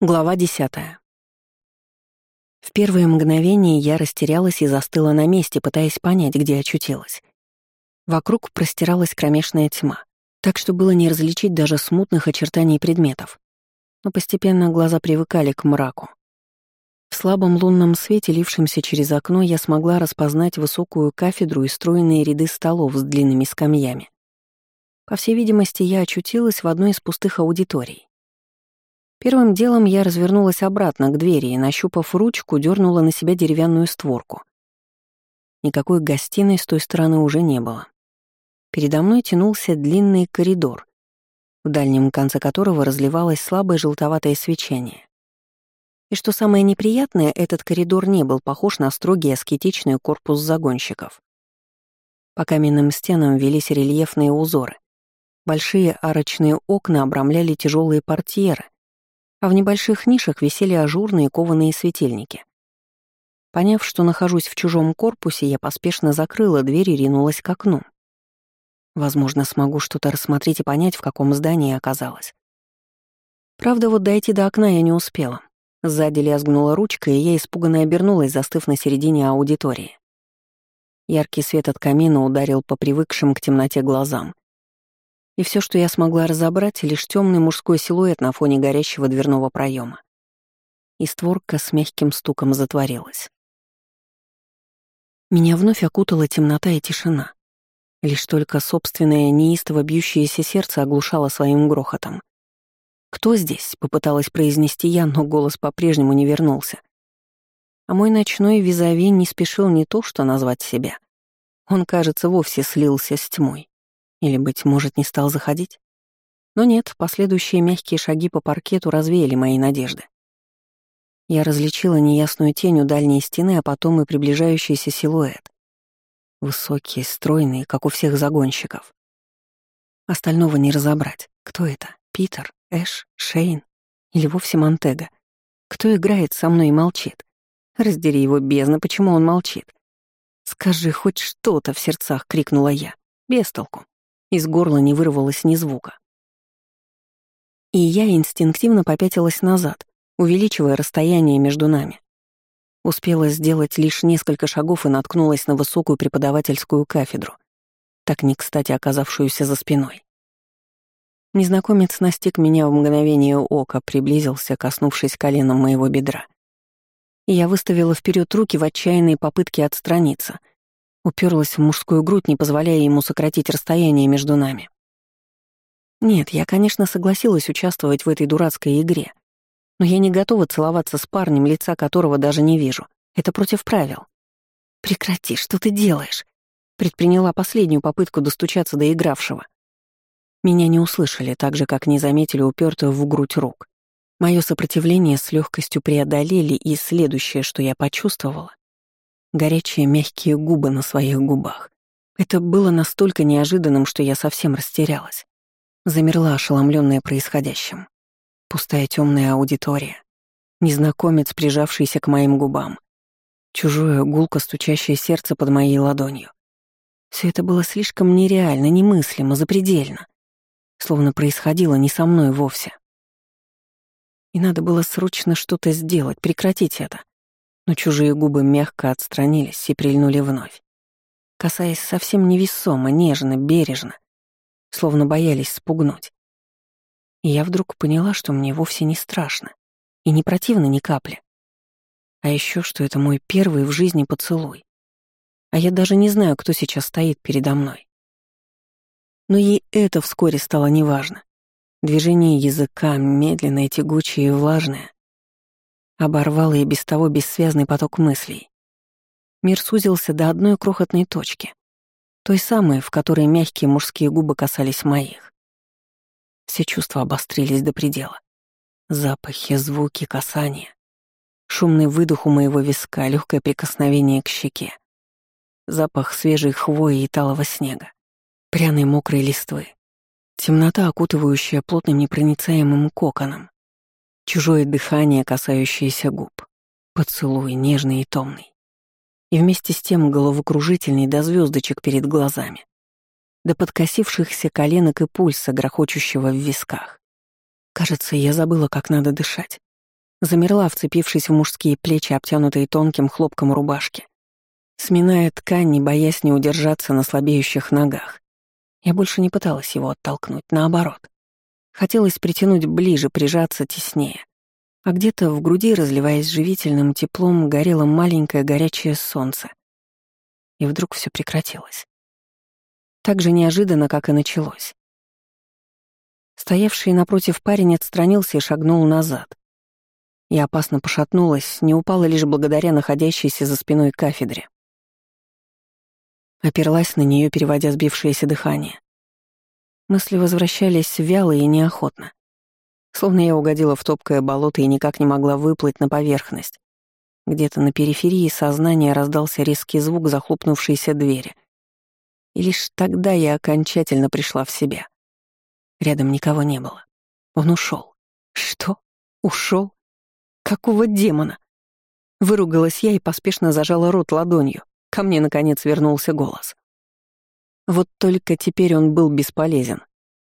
Глава десятая. В первые мгновения я растерялась и застыла на месте, пытаясь понять, где очутилась. Вокруг простиралась кромешная тьма, так что было не различить даже смутных очертаний предметов. Но постепенно глаза привыкали к мраку. В слабом лунном свете, лившемся через окно, я смогла распознать высокую кафедру и стройные ряды столов с длинными скамьями. По всей видимости, я очутилась в одной из пустых аудиторий. Первым делом я развернулась обратно к двери и, нащупав ручку, дернула на себя деревянную створку. Никакой гостиной с той стороны уже не было. Передо мной тянулся длинный коридор, в дальнем конце которого разливалось слабое желтоватое свечение. И что самое неприятное, этот коридор не был похож на строгий аскетичный корпус загонщиков. По каменным стенам велись рельефные узоры. Большие арочные окна обрамляли тяжелые портьеры, а в небольших нишах висели ажурные кованые светильники. Поняв, что нахожусь в чужом корпусе, я поспешно закрыла дверь и ринулась к окну. Возможно, смогу что-то рассмотреть и понять, в каком здании оказалась. Правда, вот дойти до окна я не успела. Сзади лязгнула ручка, и я испуганно обернулась, застыв на середине аудитории. Яркий свет от камина ударил по привыкшим к темноте глазам, и все, что я смогла разобрать, лишь темный мужской силуэт на фоне горящего дверного проема. И створка с мягким стуком затворилась. Меня вновь окутала темнота и тишина. Лишь только собственное неистово бьющееся сердце оглушало своим грохотом. «Кто здесь?» — попыталась произнести я, но голос по-прежнему не вернулся. А мой ночной визави не спешил не то что назвать себя. Он, кажется, вовсе слился с тьмой. Или, быть может, не стал заходить? Но нет, последующие мягкие шаги по паркету развеяли мои надежды. Я различила неясную тень у дальней стены, а потом и приближающийся силуэт. Высокий, стройный, как у всех загонщиков. Остального не разобрать. Кто это? Питер? Эш? Шейн? Или вовсе Монтега? Кто играет со мной и молчит? Раздери его бездна, почему он молчит? «Скажи хоть что-то!» — в сердцах крикнула я. Без толку. Из горла не вырвалось ни звука. И я инстинктивно попятилась назад, увеличивая расстояние между нами. Успела сделать лишь несколько шагов и наткнулась на высокую преподавательскую кафедру, так не кстати оказавшуюся за спиной. Незнакомец настиг меня в мгновение ока, приблизился, коснувшись коленом моего бедра. И я выставила вперед руки в отчаянной попытке отстраниться — Уперлась в мужскую грудь, не позволяя ему сократить расстояние между нами. Нет, я, конечно, согласилась участвовать в этой дурацкой игре, но я не готова целоваться с парнем, лица которого даже не вижу. Это против правил. «Прекрати, что ты делаешь?» Предприняла последнюю попытку достучаться до игравшего. Меня не услышали, так же, как не заметили упертую в грудь рук. Мое сопротивление с легкостью преодолели, и следующее, что я почувствовала, горячие мягкие губы на своих губах. Это было настолько неожиданным, что я совсем растерялась. Замерла, ошеломленная происходящим. Пустая темная аудитория. Незнакомец, прижавшийся к моим губам. Чужое, гулко стучащее сердце под моей ладонью. Все это было слишком нереально, немыслимо, запредельно. Словно происходило не со мной вовсе. И надо было срочно что-то сделать, прекратить это но чужие губы мягко отстранились и прильнули вновь, касаясь совсем невесомо, нежно, бережно, словно боялись спугнуть. И я вдруг поняла, что мне вовсе не страшно и не противно ни капли. А еще, что это мой первый в жизни поцелуй. А я даже не знаю, кто сейчас стоит передо мной. Но ей это вскоре стало неважно. Движение языка, медленное, тягучее и влажное, оборвало и без того бессвязный поток мыслей. Мир сузился до одной крохотной точки, той самой, в которой мягкие мужские губы касались моих. Все чувства обострились до предела. Запахи, звуки, касания. Шумный выдох у моего виска, легкое прикосновение к щеке. Запах свежей хвои и талого снега. Пряной мокрой листвы. Темнота, окутывающая плотным непроницаемым коконом. Чужое дыхание, касающееся губ. Поцелуй нежный и томный. И вместе с тем головокружительный до звездочек перед глазами. До подкосившихся коленок и пульса, грохочущего в висках. Кажется, я забыла, как надо дышать. Замерла, вцепившись в мужские плечи, обтянутые тонким хлопком рубашки. Сминая ткань, не боясь не удержаться на слабеющих ногах. Я больше не пыталась его оттолкнуть, наоборот. Хотелось притянуть ближе, прижаться теснее. А где-то в груди, разливаясь живительным теплом, горело маленькое горячее солнце. И вдруг все прекратилось. Так же неожиданно, как и началось. Стоявший напротив парень отстранился и шагнул назад. Я опасно пошатнулась, не упала лишь благодаря находящейся за спиной кафедре. Оперлась на нее, переводя сбившееся дыхание. Мысли возвращались вяло и неохотно. Словно я угодила в топкое болото и никак не могла выплыть на поверхность. Где-то на периферии сознания раздался резкий звук захлопнувшейся двери. И лишь тогда я окончательно пришла в себя. Рядом никого не было. Он ушел. Что? Ушел? Какого демона? Выругалась я и поспешно зажала рот ладонью. Ко мне, наконец, вернулся голос. Вот только теперь он был бесполезен.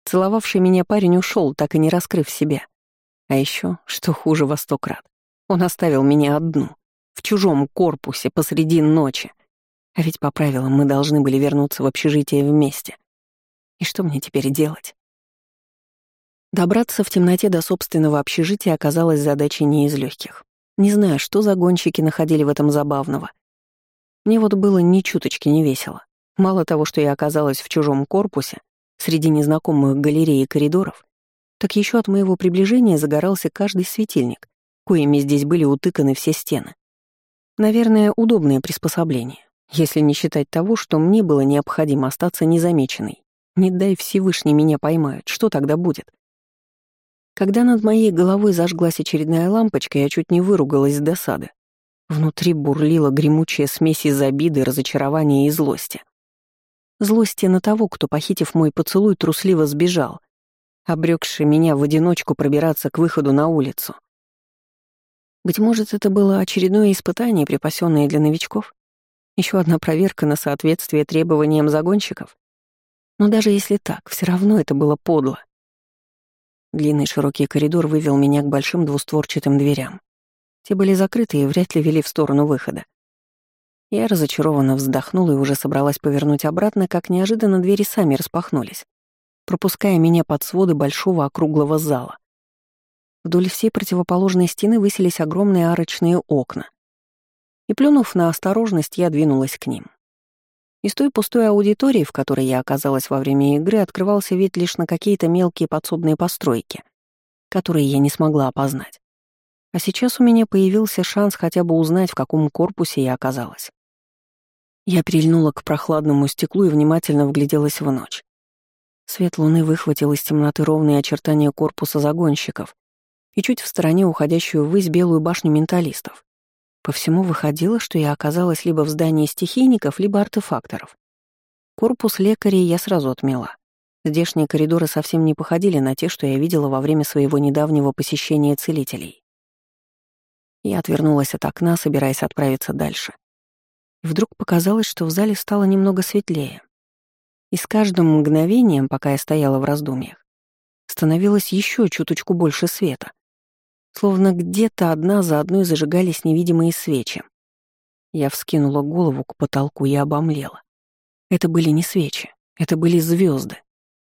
Целовавший меня парень ушел, так и не раскрыв себя. А еще, что хуже во сто крат, он оставил меня одну, в чужом корпусе посреди ночи. А ведь по правилам мы должны были вернуться в общежитие вместе. И что мне теперь делать? Добраться в темноте до собственного общежития оказалось задачей не из легких. Не знаю, что за гонщики находили в этом забавного. Мне вот было ни чуточки не весело. Мало того, что я оказалась в чужом корпусе, среди незнакомых галерей и коридоров, так еще от моего приближения загорался каждый светильник, коими здесь были утыканы все стены. Наверное, удобное приспособление, если не считать того, что мне было необходимо остаться незамеченной. Не дай Всевышний меня поймают, что тогда будет? Когда над моей головой зажглась очередная лампочка, я чуть не выругалась с досады. Внутри бурлила гремучая смесь из обиды, разочарования и злости. Злости на того, кто, похитив мой поцелуй, трусливо сбежал, обрекший меня в одиночку пробираться к выходу на улицу. Быть может, это было очередное испытание, припасенное для новичков? Еще одна проверка на соответствие требованиям загонщиков? Но даже если так, все равно это было подло. Длинный широкий коридор вывел меня к большим двустворчатым дверям. Те были закрыты и вряд ли вели в сторону выхода. Я разочарованно вздохнула и уже собралась повернуть обратно, как неожиданно двери сами распахнулись, пропуская меня под своды большого округлого зала. Вдоль всей противоположной стены высились огромные арочные окна. И плюнув на осторожность, я двинулась к ним. Из той пустой аудитории, в которой я оказалась во время игры, открывался вид лишь на какие-то мелкие подсобные постройки, которые я не смогла опознать. А сейчас у меня появился шанс хотя бы узнать, в каком корпусе я оказалась. Я прильнула к прохладному стеклу и внимательно вгляделась в ночь. Свет луны выхватил из темноты ровные очертания корпуса загонщиков и чуть в стороне уходящую ввысь белую башню менталистов. По всему выходило, что я оказалась либо в здании стихийников, либо артефакторов. Корпус лекарей я сразу отмела. Здешние коридоры совсем не походили на те, что я видела во время своего недавнего посещения целителей. Я отвернулась от окна, собираясь отправиться дальше. Вдруг показалось, что в зале стало немного светлее. И с каждым мгновением, пока я стояла в раздумьях, становилось еще чуточку больше света. Словно где-то одна за одной зажигались невидимые свечи. Я вскинула голову к потолку и обомлела. Это были не свечи, это были звезды.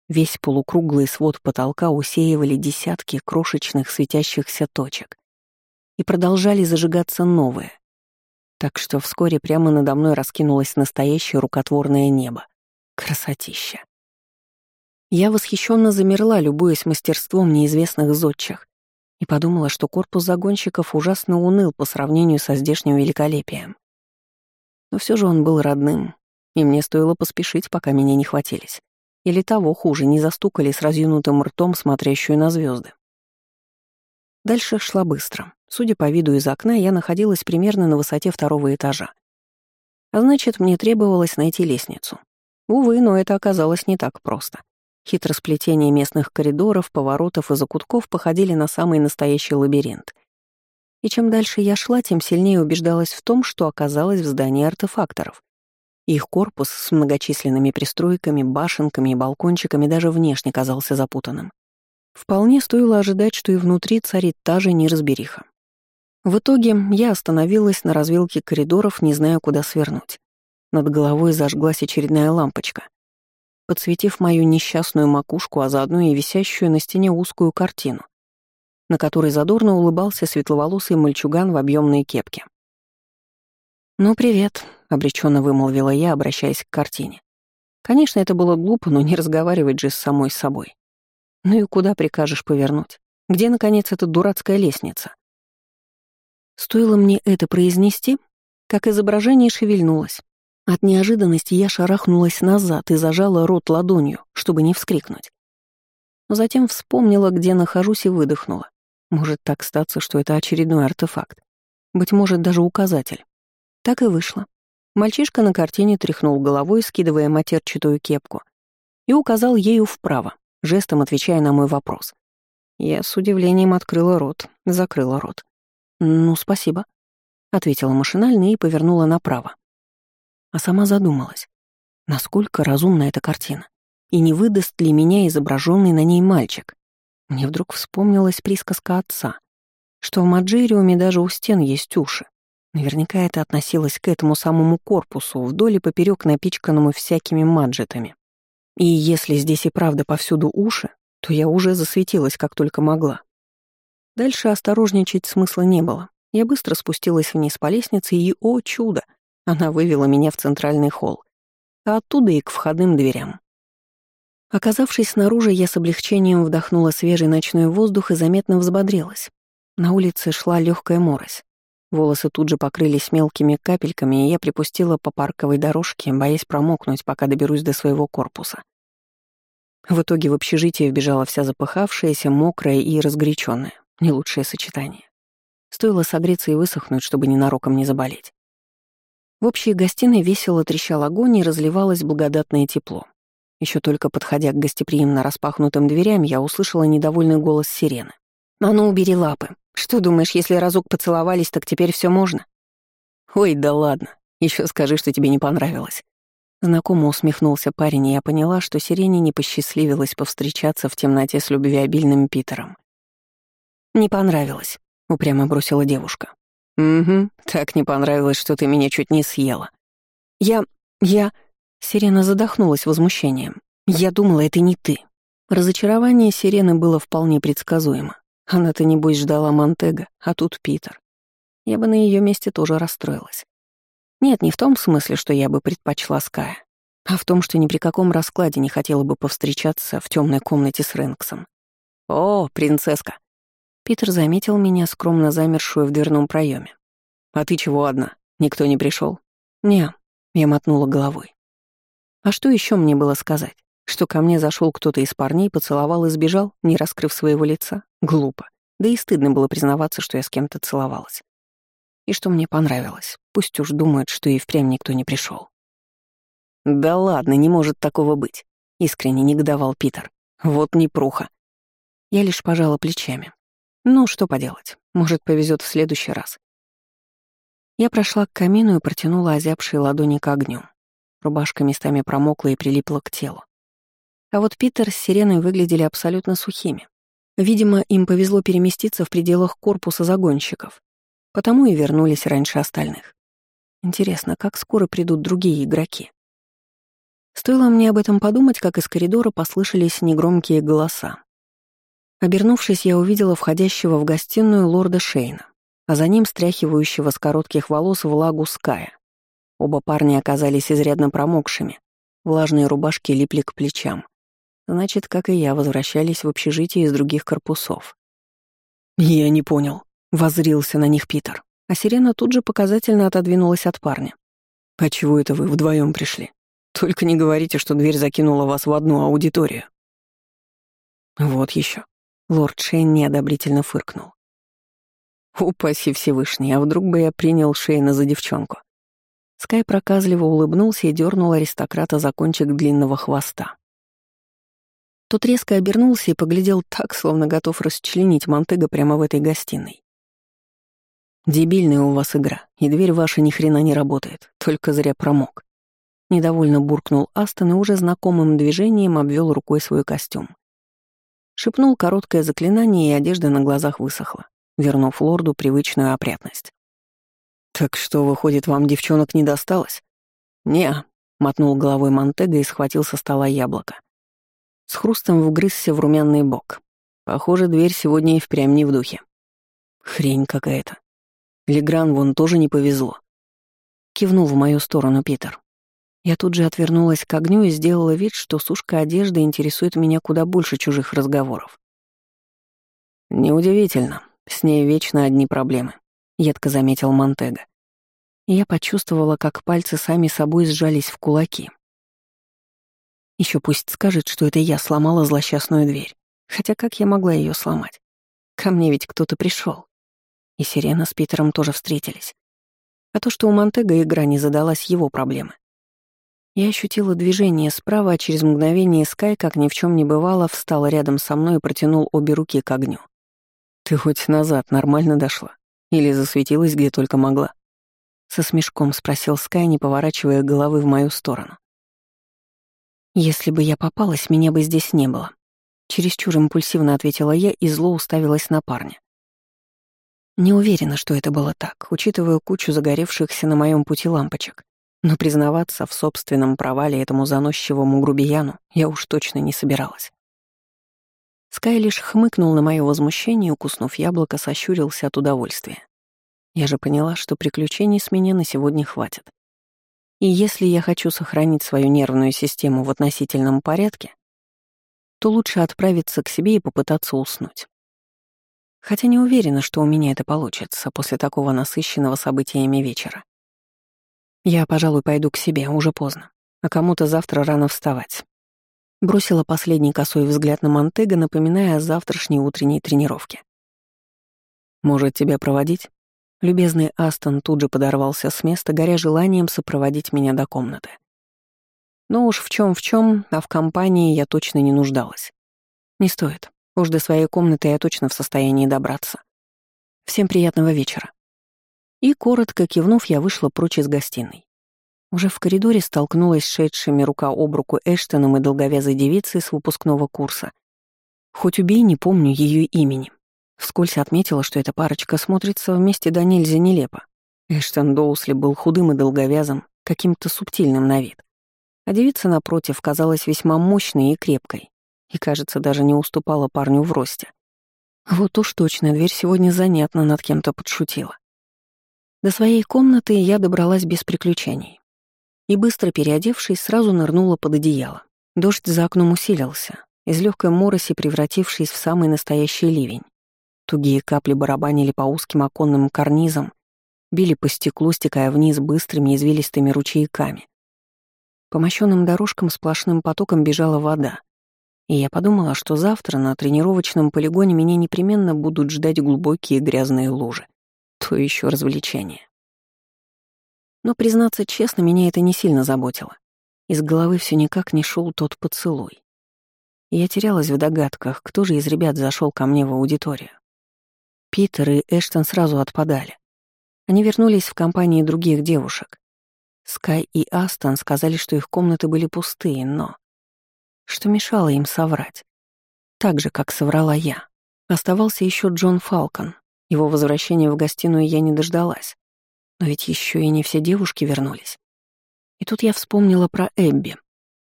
Весь полукруглый свод потолка усеивали десятки крошечных светящихся точек. И продолжали зажигаться новые. Так что вскоре прямо надо мной раскинулось настоящее рукотворное небо. Красотища. Я восхищенно замерла, любуясь мастерством неизвестных зодчих, и подумала, что корпус загонщиков ужасно уныл по сравнению со здешним великолепием. Но все же он был родным, и мне стоило поспешить, пока меня не хватились. Или того хуже, не застукали с разъюнутым ртом, смотрящую на звезды. Дальше шла быстро. Судя по виду из окна, я находилась примерно на высоте второго этажа. А значит, мне требовалось найти лестницу. Увы, но это оказалось не так просто. Хитросплетение местных коридоров, поворотов и закутков походили на самый настоящий лабиринт. И чем дальше я шла, тем сильнее убеждалась в том, что оказалась в здании артефакторов. Их корпус с многочисленными пристройками, башенками и балкончиками даже внешне казался запутанным. Вполне стоило ожидать, что и внутри царит та же неразбериха. В итоге я остановилась на развилке коридоров, не зная, куда свернуть. Над головой зажглась очередная лампочка, подсветив мою несчастную макушку, а заодно и висящую на стене узкую картину, на которой задорно улыбался светловолосый мальчуган в объемной кепке. «Ну, привет», — обреченно вымолвила я, обращаясь к картине. Конечно, это было глупо, но не разговаривать же с самой собой. Ну и куда прикажешь повернуть? Где, наконец, эта дурацкая лестница? Стоило мне это произнести, как изображение шевельнулось. От неожиданности я шарахнулась назад и зажала рот ладонью, чтобы не вскрикнуть. Затем вспомнила, где нахожусь, и выдохнула. Может так статься, что это очередной артефакт. Быть может, даже указатель. Так и вышло. Мальчишка на картине тряхнул головой, скидывая матерчатую кепку, и указал ею вправо, жестом отвечая на мой вопрос. Я с удивлением открыла рот, закрыла рот. «Ну, спасибо», — ответила машинально и повернула направо. А сама задумалась, насколько разумна эта картина, и не выдаст ли меня изображенный на ней мальчик. Мне вдруг вспомнилась присказка отца, что в Маджериуме даже у стен есть уши. Наверняка это относилось к этому самому корпусу, вдоль и поперек напичканному всякими маджетами. И если здесь и правда повсюду уши, то я уже засветилась, как только могла. Дальше осторожничать смысла не было. Я быстро спустилась вниз по лестнице, и, о чудо, она вывела меня в центральный холл, а оттуда и к входным дверям. Оказавшись снаружи, я с облегчением вдохнула свежий ночной воздух и заметно взбодрилась. На улице шла легкая морось. Волосы тут же покрылись мелкими капельками, и я припустила по парковой дорожке, боясь промокнуть, пока доберусь до своего корпуса. В итоге в общежитие вбежала вся запыхавшаяся, мокрая и разгоряченная. Не лучшее сочетание. Стоило согреться и высохнуть, чтобы ненароком не заболеть. В общей гостиной весело трещал огонь и разливалось благодатное тепло. Еще только подходя к гостеприимно распахнутым дверям, я услышала недовольный голос сирены. «А ну, убери лапы. Что думаешь, если разок поцеловались, так теперь все можно?» «Ой, да ладно. Еще скажи, что тебе не понравилось». Знакомо усмехнулся парень, и я поняла, что Сирене не посчастливилось повстречаться в темноте с любвеобильным Питером. «Не понравилось», — упрямо бросила девушка. «Угу, так не понравилось, что ты меня чуть не съела». «Я... я...» Сирена задохнулась возмущением. «Я думала, это не ты». Разочарование Сирены было вполне предсказуемо. Она-то, небось, ждала Монтега, а тут Питер. Я бы на ее месте тоже расстроилась. Нет, не в том смысле, что я бы предпочла Ская, а в том, что ни при каком раскладе не хотела бы повстречаться в темной комнате с Рэнксом. «О, принцесска!» Питер заметил меня, скромно замершую в дверном проеме. «А ты чего одна? Никто не пришел? «Не», — я мотнула головой. А что еще мне было сказать? Что ко мне зашел кто-то из парней, поцеловал и сбежал, не раскрыв своего лица? Глупо. Да и стыдно было признаваться, что я с кем-то целовалась. И что мне понравилось. Пусть уж думают, что и впрямь никто не пришел. «Да ладно, не может такого быть», — искренне негодовал Питер. «Вот непруха». Я лишь пожала плечами. Ну, что поделать, может, повезет в следующий раз. Я прошла к камину и протянула озябшие ладони к огню. Рубашка местами промокла и прилипла к телу. А вот Питер с Сиреной выглядели абсолютно сухими. Видимо, им повезло переместиться в пределах корпуса загонщиков, потому и вернулись раньше остальных. Интересно, как скоро придут другие игроки? Стоило мне об этом подумать, как из коридора послышались негромкие голоса. Обернувшись, я увидела входящего в гостиную лорда Шейна, а за ним стряхивающего с коротких волос влагу Ская. Оба парня оказались изрядно промокшими, влажные рубашки липли к плечам. Значит, как и я, возвращались в общежитие из других корпусов. «Я не понял», — возрился на них Питер, а Сирена тут же показательно отодвинулась от парня. «А чего это вы вдвоем пришли? Только не говорите, что дверь закинула вас в одну аудиторию». «Вот еще. Лорд Шейн неодобрительно фыркнул. «Упаси Всевышний, а вдруг бы я принял Шейна за девчонку?» Скай проказливо улыбнулся и дернул аристократа за кончик длинного хвоста. Тот резко обернулся и поглядел так, словно готов расчленить Монтега прямо в этой гостиной. «Дебильная у вас игра, и дверь ваша ни хрена не работает, только зря промок». Недовольно буркнул Астон и уже знакомым движением обвел рукой свой костюм. Шепнул короткое заклинание, и одежда на глазах высохла. вернув лорду привычную опрятность. «Так что, выходит, вам девчонок не досталось?» «Не-а», мотнул головой Монтега и схватил со стола яблоко. С хрустом вгрызся в румяный бок. Похоже, дверь сегодня и впрямь не в духе. Хрень какая-то. Легран вон тоже не повезло. Кивнул в мою сторону Питер. Я тут же отвернулась к огню и сделала вид, что сушка одежды интересует меня куда больше чужих разговоров. «Неудивительно, с ней вечно одни проблемы», — едко заметил Монтега. я почувствовала, как пальцы сами собой сжались в кулаки. Еще пусть скажет, что это я сломала злосчастную дверь. Хотя как я могла ее сломать? Ко мне ведь кто-то пришел. И Сирена с Питером тоже встретились. А то, что у Монтега игра не задалась, его проблемы. Я ощутила движение справа, а через мгновение Скай, как ни в чем не бывало, встал рядом со мной и протянул обе руки к огню. «Ты хоть назад нормально дошла? Или засветилась где только могла?» Со смешком спросил Скай, не поворачивая головы в мою сторону. «Если бы я попалась, меня бы здесь не было», Чересчур импульсивно ответила я и зло уставилась на парня. Не уверена, что это было так, учитывая кучу загоревшихся на моем пути лампочек. Но признаваться в собственном провале этому заносчивому грубияну я уж точно не собиралась. Скай лишь хмыкнул на мое возмущение, укуснув яблоко, сощурился от удовольствия. Я же поняла, что приключений с меня на сегодня хватит. И если я хочу сохранить свою нервную систему в относительном порядке, то лучше отправиться к себе и попытаться уснуть. Хотя не уверена, что у меня это получится после такого насыщенного событиями вечера. Я, пожалуй, пойду к себе, уже поздно, а кому-то завтра рано вставать. Бросила последний косой взгляд на Монтега, напоминая о завтрашней утренней тренировке. «Может, тебя проводить?» Любезный Астон тут же подорвался с места, горя желанием сопроводить меня до комнаты. Но уж в чем в чем, а в компании я точно не нуждалась. Не стоит. Уж до своей комнаты я точно в состоянии добраться. Всем приятного вечера. И, коротко кивнув, я вышла прочь из гостиной. Уже в коридоре столкнулась с шедшими рука об руку Эштоном и долговязой девицей с выпускного курса. Хоть убей, не помню ее имени. Вскользь отметила, что эта парочка смотрится вместе до нельзя нелепо. Эштон Доусли был худым и долговязым, каким-то субтильным на вид. А девица, напротив, казалась весьма мощной и крепкой, и, кажется, даже не уступала парню в росте. Вот уж точно, дверь сегодня занятно над кем-то подшутила. До своей комнаты я добралась без приключений. И, быстро переодевшись, сразу нырнула под одеяло. Дождь за окном усилился, из легкой мороси превратившись в самый настоящий ливень. Тугие капли барабанили по узким оконным карнизам, били по стеклу, стекая вниз быстрыми извилистыми ручейками. По мощенным дорожкам сплошным потоком бежала вода. И я подумала, что завтра на тренировочном полигоне меня непременно будут ждать глубокие грязные лужи. То еще развлечение. Но, признаться честно, меня это не сильно заботило. Из головы все никак не шел тот поцелуй. Я терялась в догадках, кто же из ребят зашел ко мне в аудиторию. Питер и Эштон сразу отпадали. Они вернулись в компании других девушек. Скай и Астон сказали, что их комнаты были пустые, но... Что мешало им соврать? Так же, как соврала я. Оставался еще Джон Фалкон. Его возвращения в гостиную я не дождалась. Но ведь еще и не все девушки вернулись. И тут я вспомнила про Эбби.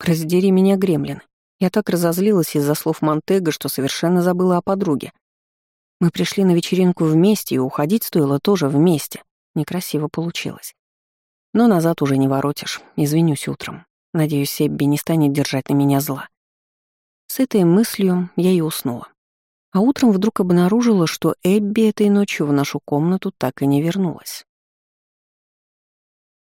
Раздери меня, гремлины. Я так разозлилась из-за слов Монтега, что совершенно забыла о подруге. Мы пришли на вечеринку вместе, и уходить стоило тоже вместе. Некрасиво получилось. Но назад уже не воротишь, извинюсь утром. Надеюсь, Эбби не станет держать на меня зла. С этой мыслью я и уснула. А утром вдруг обнаружила, что Эбби этой ночью в нашу комнату так и не вернулась.